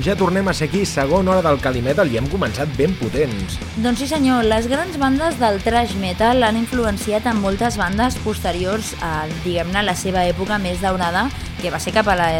Doncs ja tornem a ser aquí, segona hora del Calimetal i hem començat ben potents. Doncs sí senyor, les grans bandes del thrash metal han influenciat en moltes bandes posteriors a, diguem-ne, la seva època més daurada, que va ser cap a la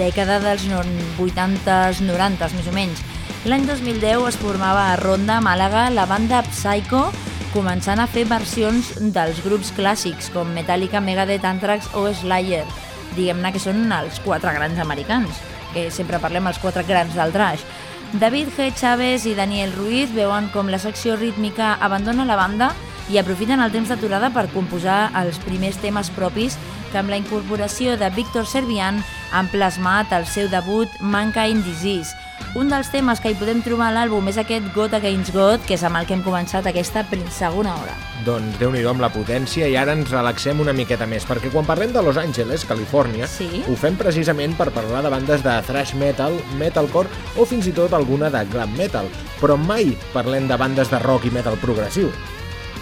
dècada dels 80s, 90s, més o menys. L'any 2010 es formava a Ronda, Màlaga, la banda Psycho, començant a fer versions dels grups clàssics com Metallica, Megadeth, Anthrax o Slayer, diguem-ne que són els quatre grans americans que sempre parlem els quatre grans del trash. David G. Chávez i Daniel Ruiz veuen com la secció rítmica abandona la banda i aprofiten el temps d'aturada per composar els primers temes propis que amb la incorporació de Víctor Servian han plasmat el seu debut Mankind Disease, un dels temes que hi podem trobar a l'àlbum és aquest God Against God, que és amb el que hem començat aquesta segona hora. Doncs déu nhi amb la potència i ara ens relaxem una miqueta més, perquè quan parlem de Los Angeles, Califòrnia, sí? ho fem precisament per parlar de bandes de thrash metal, metalcore o fins i tot alguna de glam metal, però mai parlem de bandes de rock i metal progressiu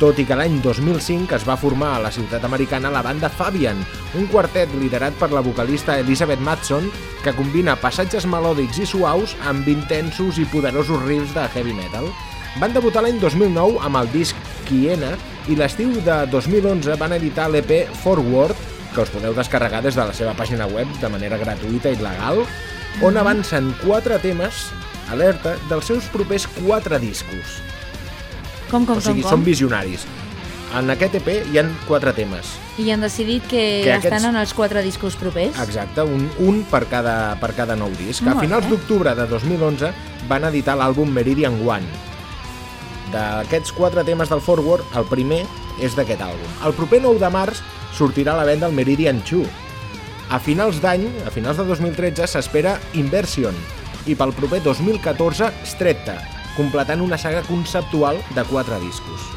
tot i que l'any 2005 es va formar a la ciutat americana la banda Fabian, un quartet liderat per la vocalista Elizabeth Matson que combina passatges melòdics i suaus amb intensos i poderosos riffs de heavy metal. Van debutar l'any 2009 amb el disc Kiena i l'estiu de 2011 van editar l'EP Forward, que us podeu descarregar des de la seva pàgina web de manera gratuïta i legal, on mhm. avancen quatre temes, alerta, dels seus propers quatre discos. Com, com, o sigui, com, com? són visionaris. En aquest EP hi han quatre temes. I han decidit que, que estan aquests... en els quatre discos propers? Exacte, un, un per, cada, per cada nou disc. Molt a finals d'octubre de 2011 van editar l'àlbum Meridian One. D'aquests quatre temes del Forward, el primer és d'aquest àlbum. El proper 9 de març sortirà a la venda el Meridian 2. A finals d'any, a finals de 2013, s'espera Inversion i pel proper 2014 Stretta, completant una saga conceptual de quatre discos.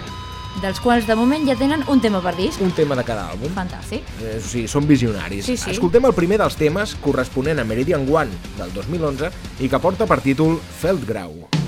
Dels quals de moment ja tenen un tema per disc. Un tema de cada àlbum. Fantàstic. Eh, o sigui, són visionaris. Sí, sí. Escoltem el primer dels temes corresponent a Meridian One del 2011 i que porta per títol Feldgrau. Feldgrau.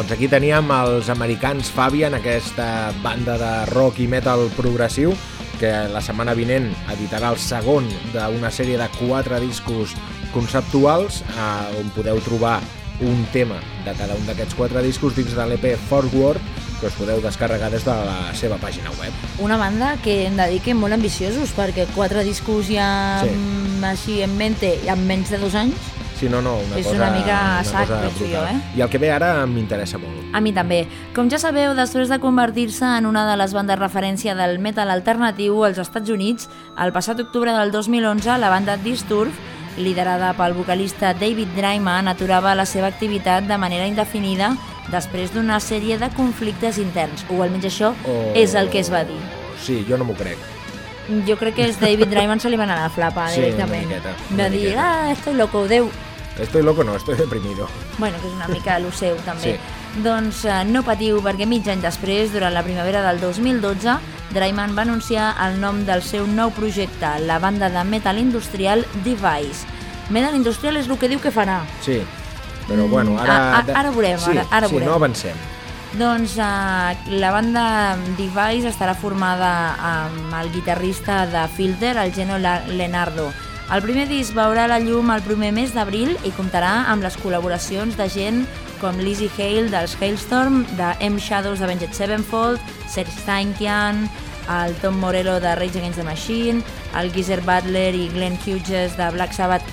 Doncs aquí teníem els americans Fabian, aquesta banda de rock i metal progressiu, que la setmana vinent editarà el segon d'una sèrie de quatre discos conceptuals, eh, on podeu trobar un tema de cada un d'aquests quatre discos dins de l'EP Fort World, que us podeu descarregar des de la seva pàgina web. Una banda que hem de dir que molt ambiciosos, perquè quatre discos ja Sí. sí. així en mente i en menys de dos anys, Sí, no, no, una És cosa, una mica a sac, cosa penso jo, eh? I el que ve ara m'interessa molt. A mi també. Com ja sabeu, després de convertir-se en una de les bandes referència del metal alternatiu als Estats Units, el passat octubre del 2011 la banda Disturb, liderada pel vocalista David Dryman, aturava la seva activitat de manera indefinida després d'una sèrie de conflictes interns, o almenys això O- és el que es va dir. Sí, jo no m'ho crec. Jo crec que és David Dryman se li va anar la flapa Sí, directament. una miqueta, una Va dir, ah, estoy loco, Déu, Estoy loco, no, estoy deprimido. Bueno, que és una mica el seu, també. Sí. Doncs eh, no patiu, perquè mig any després, durant la primavera del 2012, Dryman va anunciar el nom del seu nou projecte, la banda de metal industrial Device. Metal industrial és el que diu que farà. Sí, però Mm, bueno, ara... a- a- ara veurem, sí, ara- ara sí, veurem. no avancem. Doncs eh, la banda Device estarà formada amb el guitarrista de Filter, el Geno Lenardo. El primer disc veurà la llum el primer mes d'abril i comptarà amb les col·laboracions de gent com Lizzie Hale dels Hailstorm, de M Shadows d'Avenged Sevenfold, Serge Tankian, el Tom Morello de Rage Against the Machine, el Geezer Butler i Glenn Hughes de Black Sabbath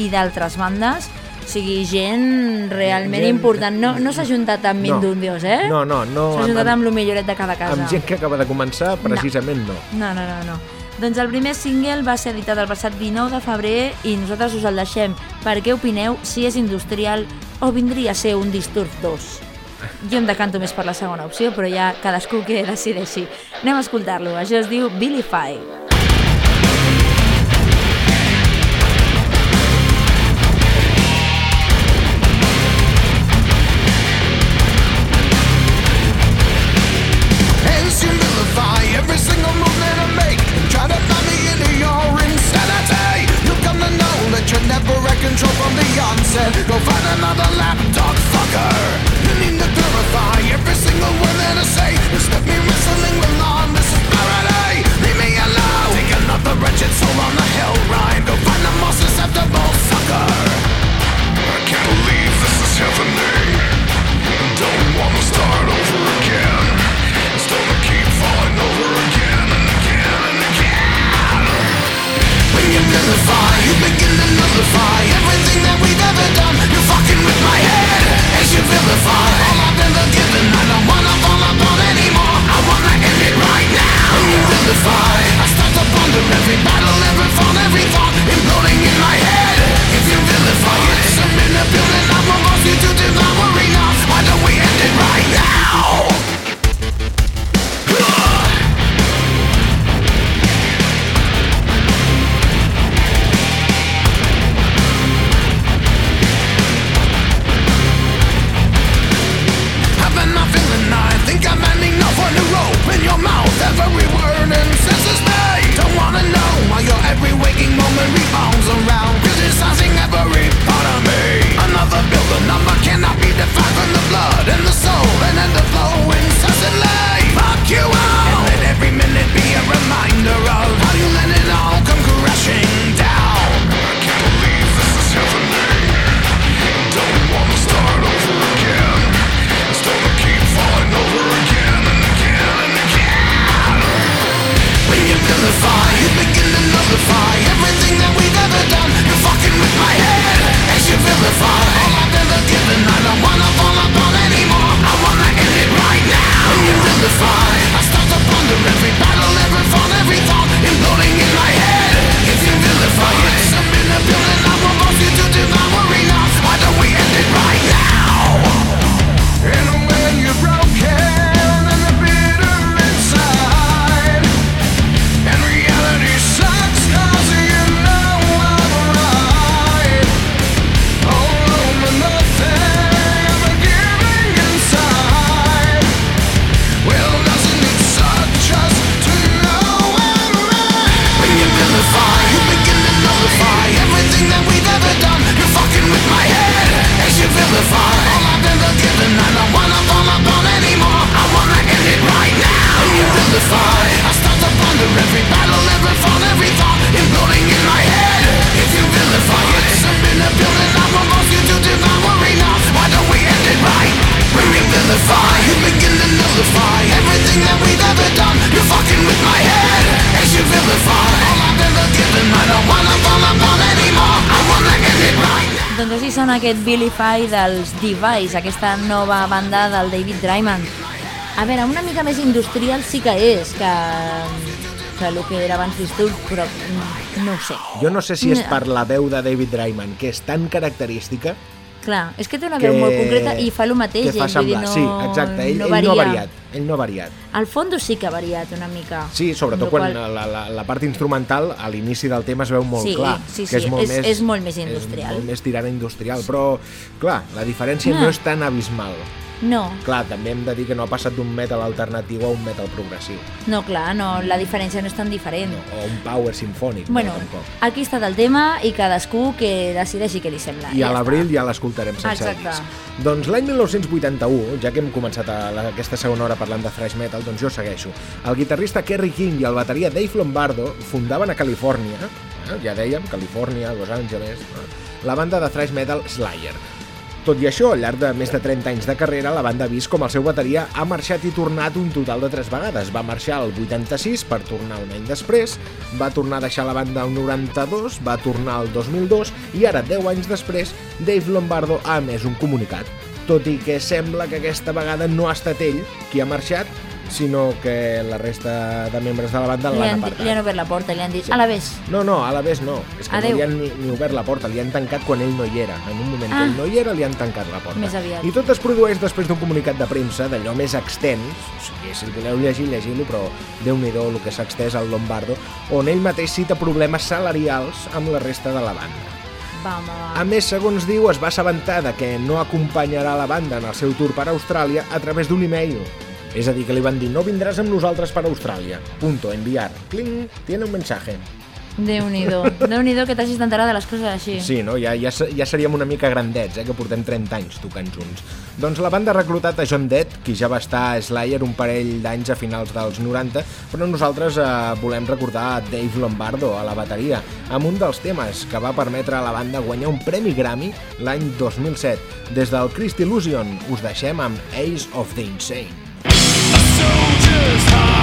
i d'altres bandes. O sigui, gent realment Gent- important. No, no s'ha juntat amb No. Mindundios, eh? No, no, no. S'ha juntat amb el milloret de cada casa. amb gent que acaba de començar, precisament no. No, no, no, no. Doncs el primer single va ser editat el passat 19 de febrer i nosaltres us el deixem. Per què opineu si és industrial o vindria a ser un Disturb 2? Jo em decanto més per la segona opció, però ja cadascú que decideixi. Anem a escoltar-lo. Això es diu Billify. Hence onset. Go find another lapdog fucker. You need to purify every single word that I say. Instead me wrestling with law, this is parody. Leave me alone. Take another wretched soul on the hell ride. Go find the most susceptible sucker. I can't believe this is happening. Don't wanna start over again. Still to keep falling over building. You to devour enough. Why don't we end it right now? Moment rebounds around. Fay dels Device, aquesta nova banda del David Dryman. A veure, una mica més industrial sí que és que, que el que era abans Disturb, però mm, no ho sé. Jo no sé si és No. per la veu de David Dryman, que és tan característica Clar, és que té una que... veu molt concreta i fa el mateix. que fa dir, semblar. no, Sí, exacte, ell no ell no ha variat. Ell no ha variat. El fondo sí que ha variat una mica. Sí, sobretot quan qual- la, la, la part instrumental a l'inici del tema es veu molt Sí, clar. sí, que sí, és molt, és- més, és molt més industrial. És molt més tirant a industrial, però, clar, la diferència Ah. no és tan abismal. No, Clar, també hem de dir que no ha passat d'un metal alternatiu a un metal progressiu, no, clar, no, la diferència no és tan diferent. o un power sinfònic, Bueno, no, tampoc. aquí estat el tema i cadascú que decideixi què li sembla. I a ja l'abril està. ja l'escoltarem sense Exacte. disc. Doncs l'any 1981, ja que hem començat a aquesta segona hora parlant de thrash metal, doncs jo segueixo. El guitarrista Kerry King i el bateria Dave Lombardo fundaven a Califòrnia, eh, ja dèiem, Califòrnia, Los Angeles, eh, la banda de thrash metal Slayer. Tot i això, al llarg de més de 30 anys de carrera, la banda ha vist com el seu bateria ha marxat i tornat un total de 3 vegades. Va marxar el 86 per tornar un any després, va tornar a deixar la banda el 92, va tornar el 2002 i ara, 10 anys després, Dave Lombardo ha emès un comunicat. Tot i que sembla que aquesta vegada no ha estat ell qui ha marxat, sinó que la resta de membres de la banda l'han han, apartat. li han obert la porta, li han dit, a la vés. No, no, a la vez no. És que Adeu. no li han ni, ni obert la porta, li han tancat quan ell no hi era. En un moment Ah. que ell no hi era, li han tancat la porta. Més aviat. I tot es produeix després d'un comunicat de premsa d'allò més extens, o sigui, si el voleu llegir, llegiu-lo, però déu nhi el que s'ha extès al Lombardo, on ell mateix cita problemes salarials amb la resta de la banda. A més, segons diu, es va assabentar de que no acompanyarà la banda en el seu tour per Austràlia a través d'un e-mail. És a dir, que li van dir, no vindràs amb nosaltres per Austràlia. Punto, enviar. Cling, tiene un mensaje. Déu-n'hi-do. Déu-n'hi-do que t'hagis d'enterar de les coses així. Sí, no? ja, ja, ja seríem una mica grandets, eh? que portem 30 anys tocant junts. Doncs la banda ha reclutat a John Dead, qui ja va estar a Slayer un parell d'anys a finals dels 90, però nosaltres eh, volem recordar a Dave Lombardo a la bateria, amb un dels temes que va permetre a la banda guanyar un premi Grammy l'any 2007. Des del Christ Illusion us deixem amb Ace of the Insane. first time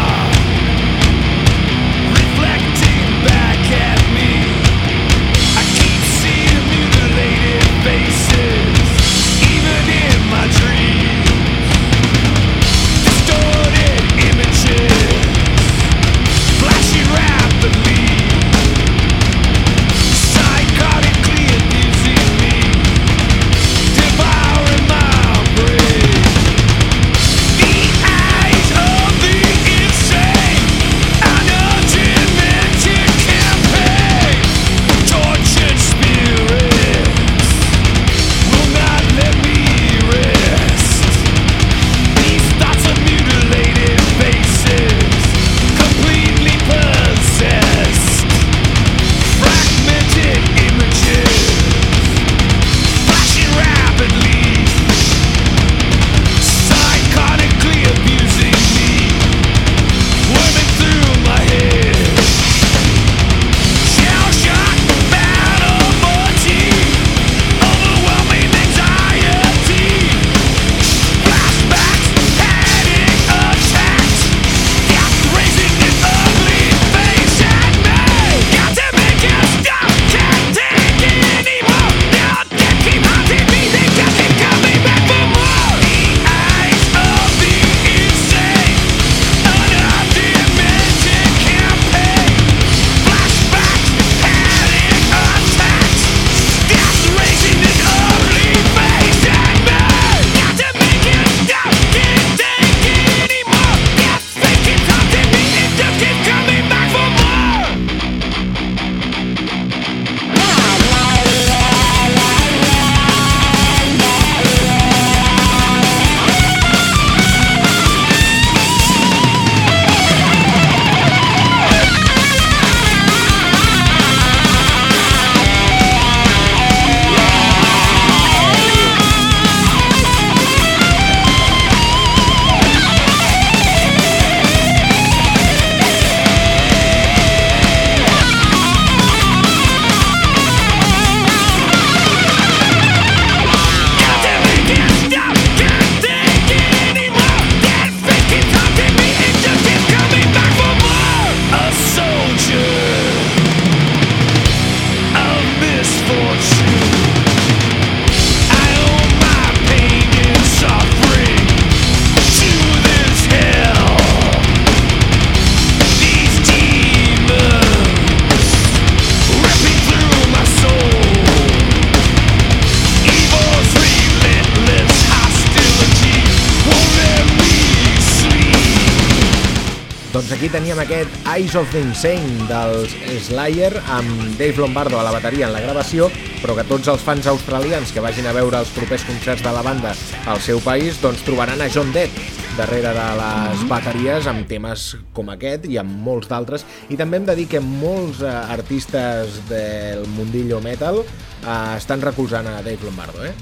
Eyes of the Insane dels Slayer amb Dave Lombardo a la bateria en la gravació, però que tots els fans australians que vagin a veure els propers concerts de la banda al seu país doncs trobaran a John Dead darrere de les bateries amb temes com aquest i amb molts d'altres i també hem de dir que molts eh, artistes del mundillo metal eh, estan recolzant a Dave Lombardo eh?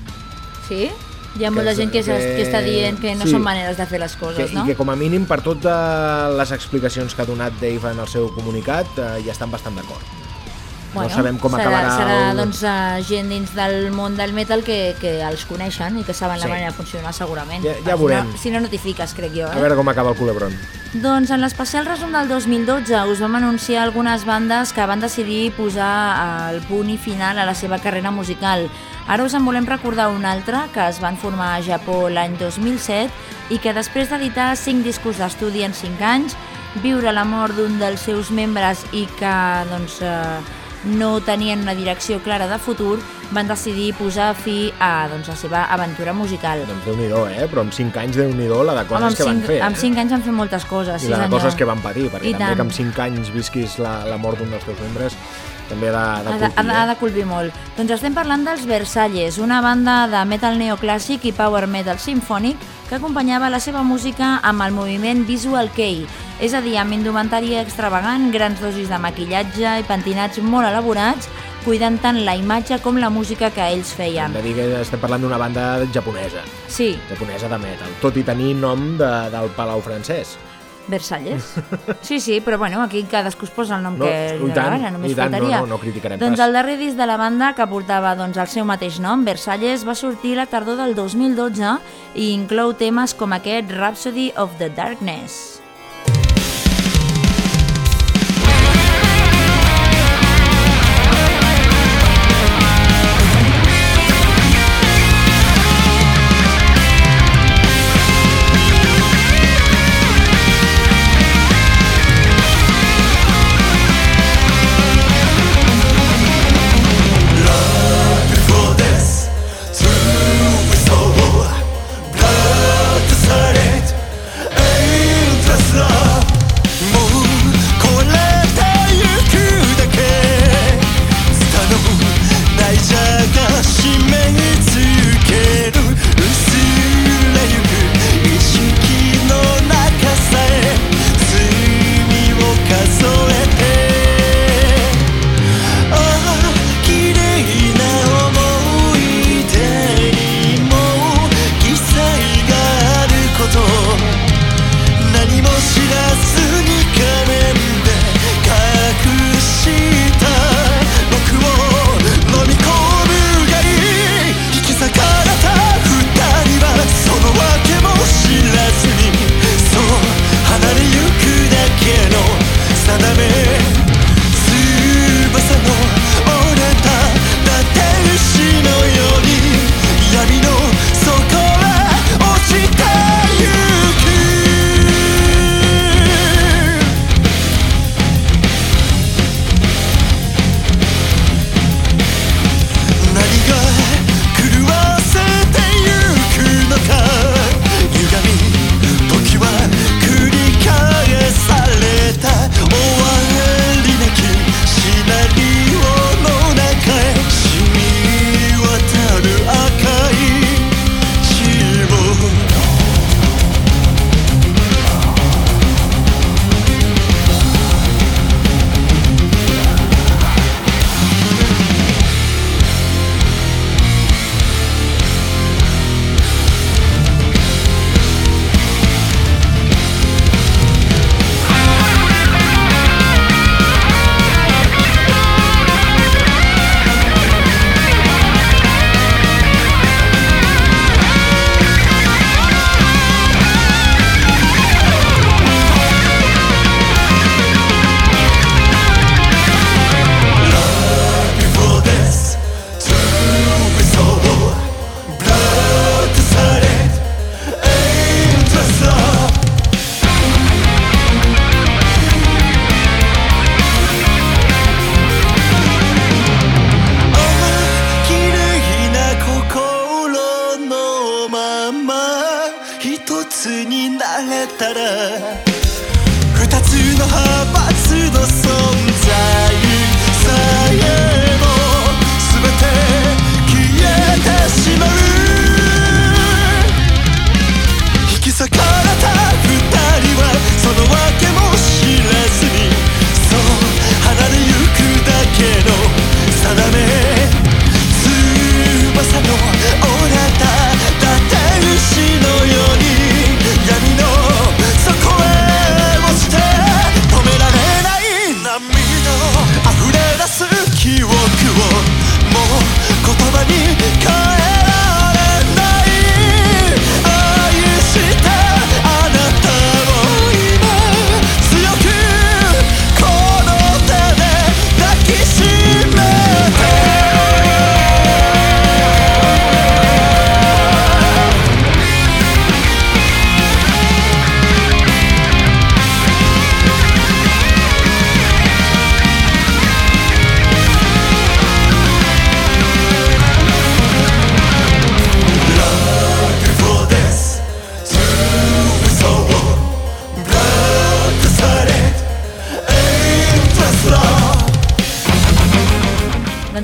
Sí? Hi ha molta Que- gent que, que... que- que està dient que no sí. són maneres de fer les que, coses, no? i que com a mínim per totes les explicacions que ha donat Dave en el seu comunicat eh, hi estan bastant d'acord no sabem com serà, acabarà Serà el- doncs, eh, gent dins del món del metal que, que els coneixen i que saben Sí. la manera de funcionar segurament. Ja- ja Si veurem. No, si no notifiques, crec jo. Eh? a veure com acaba el culebron Doncs en l'especial resum del 2012 us vam anunciar algunes bandes que van decidir posar el punt i final a la seva carrera musical. Ara us en volem recordar una altra que es van formar a Japó l'any 2007 i que després d'editar 5 discos d'estudi en 5 anys, viure la mort d'un dels seus membres i que doncs, eh, no tenien una direcció clara de futur, van decidir posar fi a doncs, la seva aventura musical. doncs déu nhi eh? però amb 5 anys déu nhi la de coses Home, que van cinc- fer Amb eh? 5 anys han fet moltes coses. i sí, la de senyor. coses que van patir perquè I també tant. que amb 5 anys visquis la, la mort d'un dels teus membres també ha de, de de, ha, de, ha eh? de colpir molt. Doncs estem parlant dels Versalles, una banda de metal neoclàssic i power metal sinfònic que acompanyava la seva música amb el moviment Visual Kei, és a dir, amb indumentària extravagant, grans dosis de maquillatge i pentinats molt elaborats, cuidant tant la imatge com la música que ells Hem feien. de dir que estem parlant d'una banda japonesa Sí, japonesa de metal, tot i tenir nom de, del Palau francès Versalles. Sí, sí, però bueno, aquí cadascú es posa el nom No, que li agrada, només tant, no, faltaria. no, no criticarem doncs pas. el darrer disc de la banda, que portava doncs, el seu mateix nom, Versalles, va sortir la tardor del 2012 i inclou temes com aquest Rhapsody of the Darkness.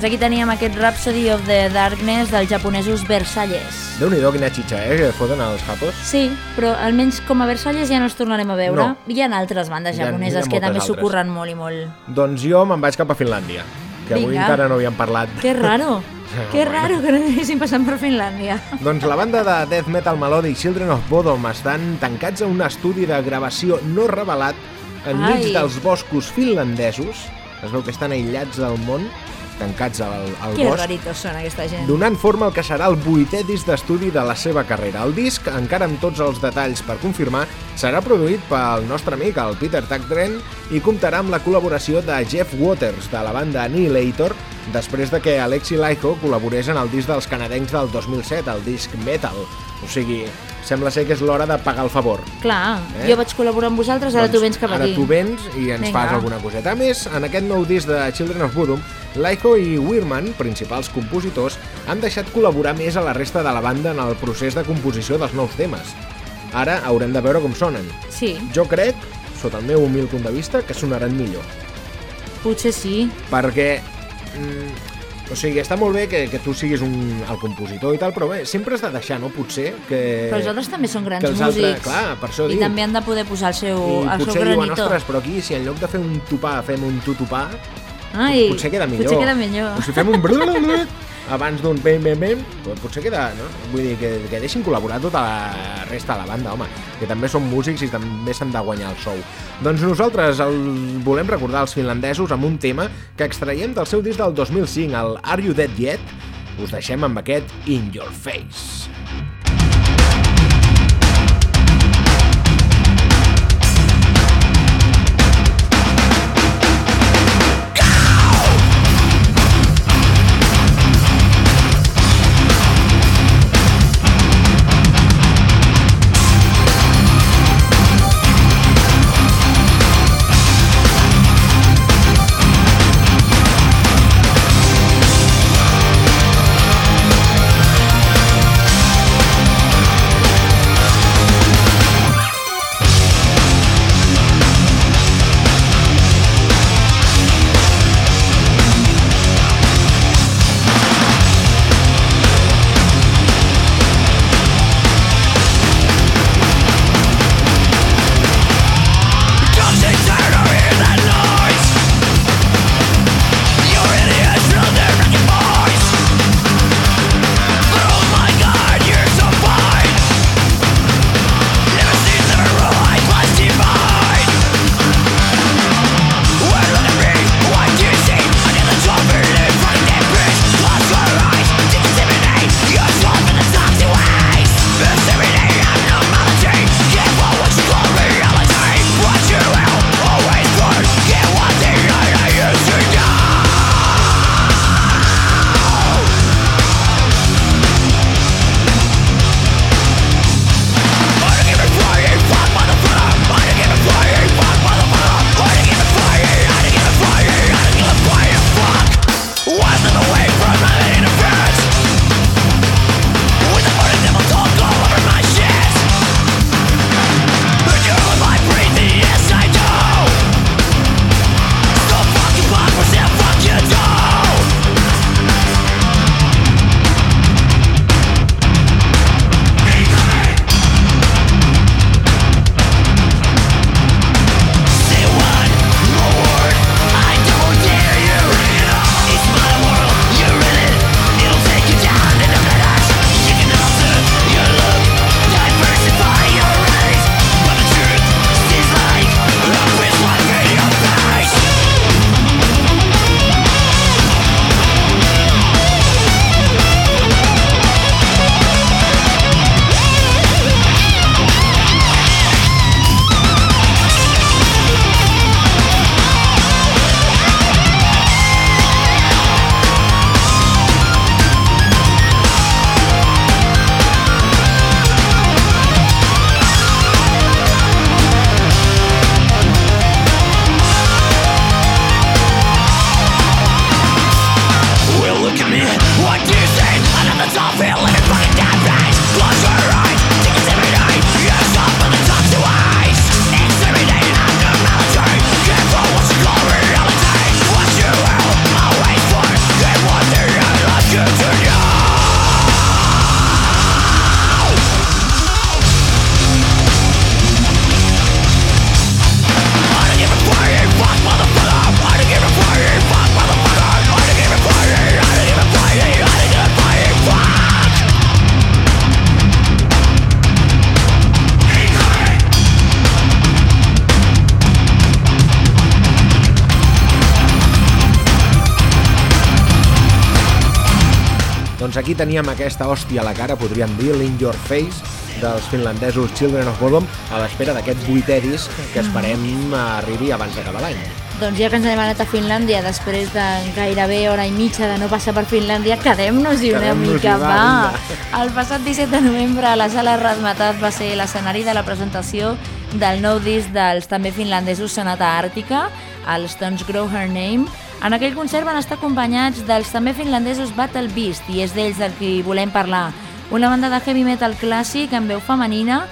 Aquí teníem aquest Rhapsody of the Darkness dels japonesos Versalles. déu nhi quina xitxa, eh, que foten els japos. Sí, però almenys com a Versalles ja no els tornarem a veure. No. Hi ha altres bandes Hi ha- japoneses hi ha que moltes també altres. s'ho curren molt i molt. Doncs jo me'n vaig cap a Finlàndia, que avui Vinga. encara no havíem parlat. Que raro, que raro que no anessin passant per Finlàndia. Doncs la banda de death metal melodic Children of Bodom estan tancats a un estudi de gravació no revelat enmig Ai. dels boscos finlandesos. Es veu que estan aïllats del món, tancats al, al Que bosc. raritos són aquesta gent. donant forma al que serà el vuitè disc d'estudi de la seva carrera. El disc, encara amb tots els detalls per confirmar, serà produït pel nostre amic, el Peter Tagdren, i comptarà amb la col·laboració de Jeff Waters, de la banda Annihilator, després de que Alexi Laiho col·laborés en el disc dels canadencs del 2007, el disc Metal. O sigui, sembla ser que és l'hora de pagar el favor. Clar, Eh? jo vaig col·laborar amb vosaltres, ara tu vens cap ara aquí. tu vens i ens Vinga. fas alguna coseta. A més, en aquest nou disc de Children of Bodom, Laiho i Weirman, principals compositors, han deixat col·laborar més a la resta de la banda en el procés de composició dels nous temes. Ara haurem de veure com sonen. Sí, Jo crec, sota el meu humil punt de vista, que sonaran millor. potser sí. Perquè... Mm, o sigui, està molt bé que, que tu siguis un, el compositor i tal, però bé, sempre has de deixar, no? Potser que... Però els altres també són grans músics. altres- clar, per això I dic. també han de poder posar el seu, I el seu potser diuen, granito. ostres, però aquí, si en lloc de fer un topar fem un tutupà, Ai, potser queda millor. Potser queda millor. O si fem un abans d'un bem, bem, bem, potser queda, no? Vull dir, que, que deixin col·laborar tota la resta de la banda, home, que també són músics i també s'han de guanyar el sou. Doncs nosaltres el volem recordar als finlandesos amb un tema que extraiem del seu disc del 2005, el Are You Dead Yet? Us deixem amb aquest In Your Face. Aquí teníem aquesta hòstia a la cara, podríem dir, l'in your face, dels finlandesos Children of Bodom, a l'espera d'aquest vuitè disc que esperem arribi abans d'acabar l'any. Doncs ja que ens n'hem anat a Finlàndia, després de gairebé hora i mitja de no passar per Finlàndia, quedem-nos-hi una Quedem-nos-hi, mica, va, va. El passat 17 de novembre a la sala Razmetat va ser l'escenari de la presentació del nou disc dels també finlandesos Sonata Àrtica, el Stones Grow Her Name. En aquell concert van estar acompanyats dels també finlandesos Battle Beast, i és d'ells del que volem parlar. Una banda de heavy metal clàssic amb veu femenina.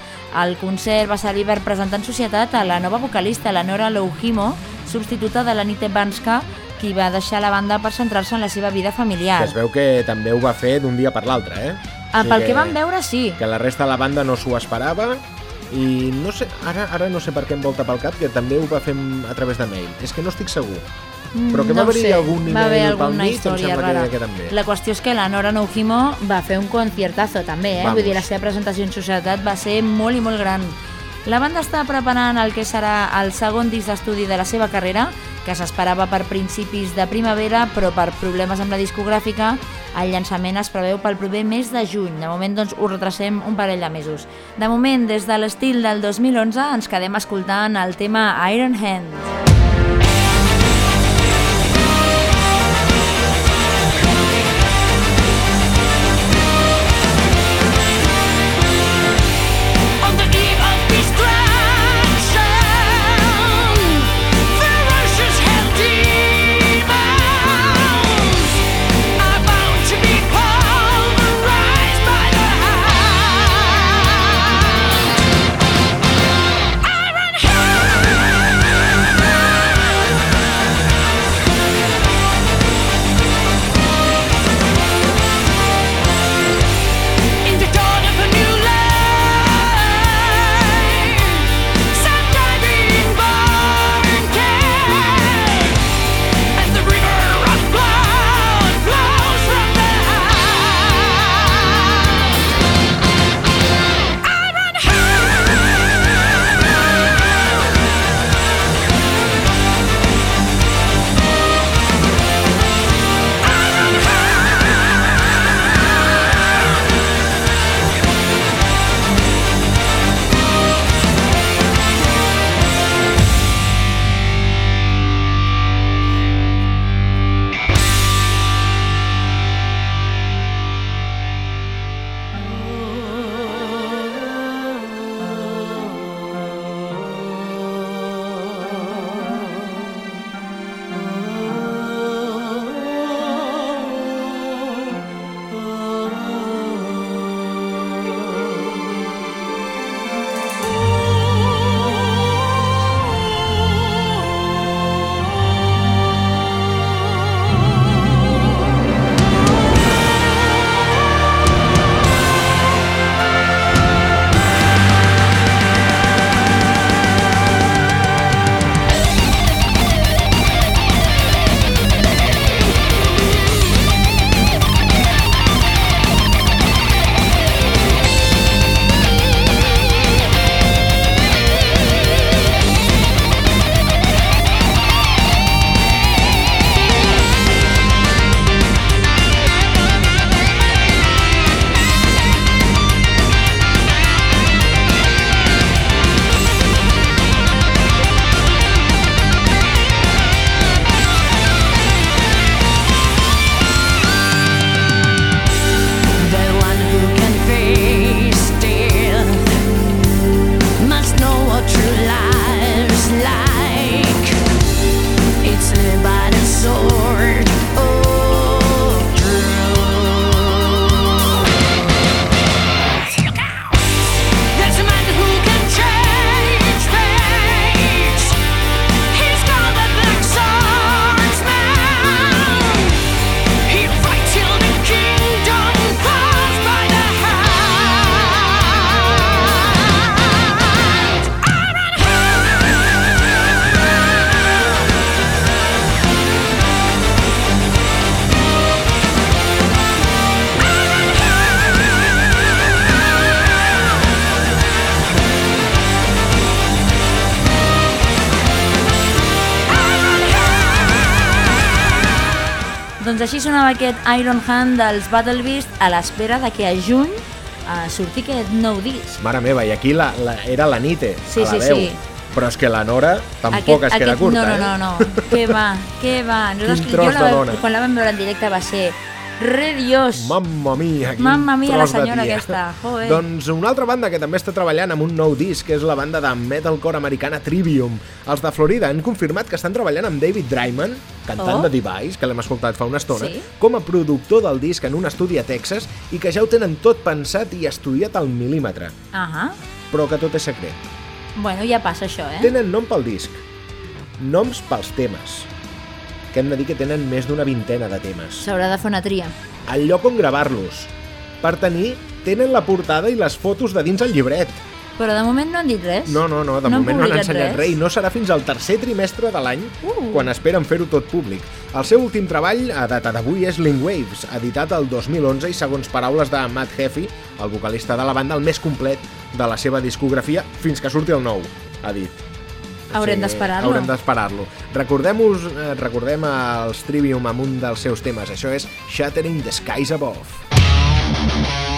El concert va servir per presentar en societat a la nova vocalista, la Nora Louhimo, substituta de la Nite Banska, qui va deixar la banda per centrar-se en la seva vida familiar. Que es veu que també ho va fer d'un dia per l'altre, eh? Ah, O sigui pel que vam veure, sí. Que la resta de la banda no s'ho esperava i no sé, ara, ara no sé per què em volta pel cap que també ho va fer a través de mail. És que no estic segur. Però que va Mm, no ho haver-hi algun va haver alguna mig, història rara. que, que també. La qüestió és que la Nora Nouhimo va fer un conciertazo també, eh? Vamos. Vull dir, la seva presentació en societat va ser molt i molt gran. La banda està preparant el que serà el segon disc d'estudi de la seva carrera, que s'esperava per principis de primavera, però per problemes amb la discogràfica el llançament es preveu pel proper mes de juny. De moment doncs, ho retrasem un parell de mesos. De moment, des de l'estil del 2011, ens quedem escoltant el tema Iron Hand. Així sonava aquest Iron Hand dels Battle Beast a l'espera de que a juny eh, surti aquest nou disc. Mare meva, i aquí la, la, era la Nite, Sí, a la sí, veu. sí. Però és que la Nora tampoc es queda curta, no, eh? no, no, no, què va, què va. Quin jo tros la, de dona. Quan la vam veure en directe va ser re Dios. Mamma mia, Mamma mia, la senyora aquesta, joder. Doncs una altra banda que també està treballant amb un nou disc és la banda de metalcore americana Trivium. Els de Florida han confirmat que estan treballant amb David Dryman, cantant Oh. de Device, que l'hem escoltat fa una estona, Sí? com a productor del disc en un estudi a Texas i que ja ho tenen tot pensat i estudiat al mil·límetre, Ahà. però que tot és secret. Bueno, ja passa això, eh? Tenen nom pel disc, noms pels temes, que hem de dir que tenen més d'una vintena de temes. S'haurà de fer una tria. el lloc on gravar-los. Per tenir, tenen la portada i les fotos de dins el llibret. Però de moment no han dit res. No, no, no, de No han moment no han ensenyat res? res i no serà fins al tercer trimestre de l'any Uh. quan esperen fer-ho tot públic. El seu últim treball, a data d'avui, és Link Waves, editat el 2011 i segons paraules de Matt Heffy, el vocalista de la banda, el més complet de la seva discografia fins que surti el nou, ha dit. Haurem d'esperar-lo. Haurem d'esperar-lo. Recordem-us, eh, recordem els Trivium amb un dels seus temes. Això és Shattering the Skies Above.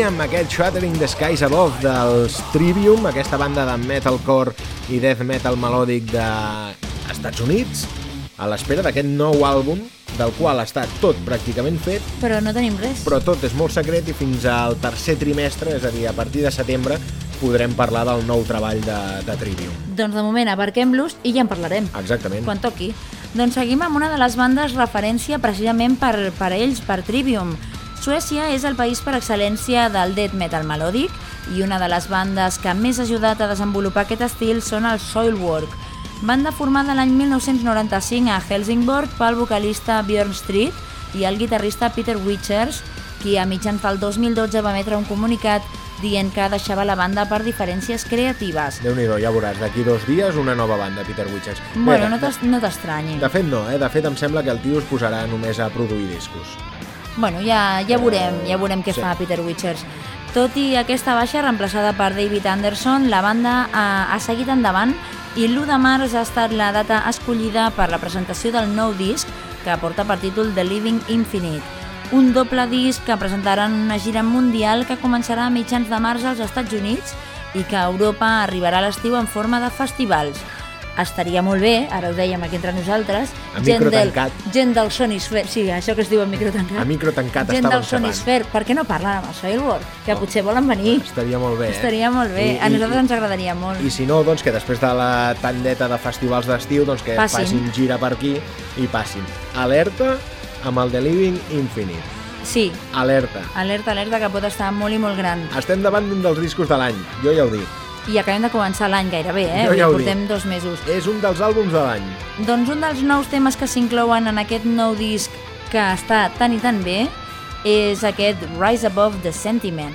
Teníem aquest Shattering the Skies Above dels Trivium, aquesta banda de metalcore i death metal melòdic dels Estats Units, a l'espera d'aquest nou àlbum, del qual està tot pràcticament fet, Però no tenim res. però tot és molt secret i fins al tercer trimestre, és a dir, a partir de setembre, podrem parlar del nou treball de, de Trivium. Doncs de moment aparquem-los i ja en parlarem. Exactament. quan toqui. Doncs seguim amb una de les bandes referència precisament per, per ells, per Trivium. Suècia és el país per excel·lència del death metal melòdic i una de les bandes que més ha ajudat a desenvolupar aquest estil són els Soilwork, banda formada l'any 1995 a Helsingborg pel vocalista Björn Street i el guitarrista Peter Witchers, qui a mitjans del 2012 va emetre un comunicat dient que deixava la banda per diferències creatives. déu nhi ja veuràs, d'aquí dos dies una nova banda, Peter Witches. Bueno, t'es- no t'estranyi. De fet no, eh? de fet em sembla que el tio es posarà només a produir discos. Bueno, ja, ja veurem, ja veurem què Sí. fa Peter Witchers. Tot i aquesta baixa reemplaçada per David Anderson, la banda ha, ha seguit endavant i l'1 de març ha estat la data escollida per la presentació del nou disc que porta per títol The Living Infinite, un doble disc que presentaran una gira mundial que començarà a mitjans de març als Estats Units i que a Europa arribarà a l'estiu en forma de festivals. Estaria molt bé, ara ho dèiem aquí entre nosaltres, A micro del, gent del Sonisphere, sí, això que es diu a micro tancat. A micro tancat Gent del Sonisphere, per què no parlen amb el Soilwork? Que No. potser volen venir. Estaria molt bé, eh? Estaria molt bé, I- a nosaltres i- ens agradaria molt. I si no, doncs que després de la tandeta de festivals d'estiu, doncs que Passin. facin gira per aquí i passin. Alerta amb el The Living Infinite. Sí, Alerta. alerta, alerta, que pot estar molt i molt gran. Estem davant d'un dels discos de l'any, jo ja ho dic. I acabem de començar l'any gairebé, eh? Jo ja ho Portem dic. dos mesos. És un dels àlbums de l'any. Doncs un dels nous temes que s'inclouen en aquest nou disc que està tan i tan bé és aquest Rise Above the Sentiment.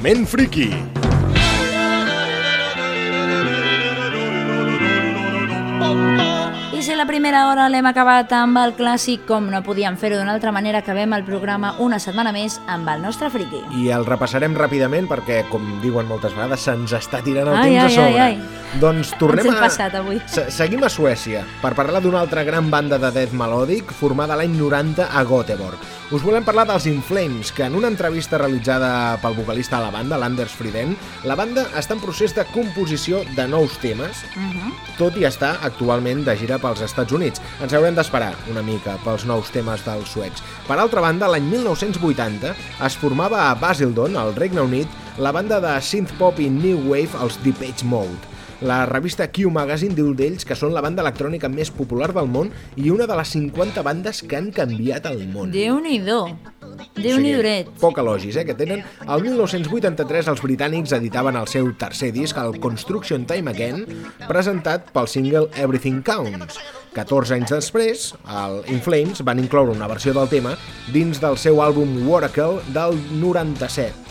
Moment Friki. Primera hora l'hem acabat amb el clàssic, com no podíem fer-ho d'una altra manera, acabem el programa una setmana més amb el nostre friki. I el repassarem ràpidament perquè, com diuen moltes vegades, se'ns està tirant el Ai, temps ai, a sobre. ai, ai. Doncs tornem a... passat avui. Se seguim a Suècia per parlar d'una altra gran banda de death melòdic formada l'any 90 a Göteborg. Us volem parlar dels In Flames, que en una entrevista realitzada pel vocalista de la banda, l'Anders Frieden, la banda està en procés de composició de nous temes, Mhm. tot i estar actualment de gira pels Estats Units. Ens haurem d'esperar una mica pels nous temes dels suecs. Per altra banda, l'any 1980 es formava a Basildon, al Regne Unit, la banda de synth-pop i new wave, els Depeche Mode. La revista Q Magazine diu d'ells que són la banda electrònica més popular del món i una de les 50 bandes que han canviat el món. Déu-n'hi-do. Déu-n'hi-doret. Poc elogis, eh, que tenen. El 1983 els britànics editaven el seu tercer disc, el Construction Time Again, presentat pel single Everything Counts. 14 anys després, el In Flames van incloure una versió del tema dins del seu àlbum Oracle del 97.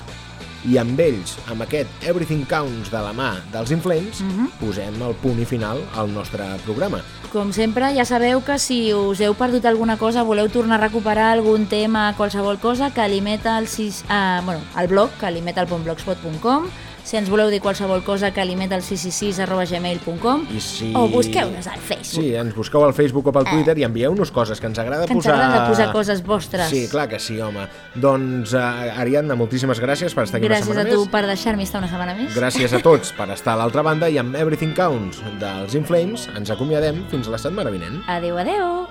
I amb ells, amb aquest Everything Counts de la mà dels In Flames, posem el punt i final al nostre programa. Com sempre, ja sabeu que si us heu perdut alguna cosa, voleu tornar a recuperar algun tema, qualsevol cosa, calimeta al, sis, ah, bueno, al blog, calimetal.blogspot.com si ens voleu dir qualsevol cosa, calimetal666 arroba gmail.com si... o busqueu-nos al Facebook. Sí, ens busqueu al Facebook o pel Twitter i envieu-nos coses, que ens agrada Que ens posar... agrada posar coses vostres. Sí, clar que sí, home. Doncs, uh, Ariadna, moltíssimes gràcies per estar aquí Gràcies una a setmana tu més. per deixar-me estar una setmana més. Gràcies a tots per estar a l'altra banda i amb Everything Counts dels In Flames ens acomiadem fins la setmana vinent. Adéu, adéu.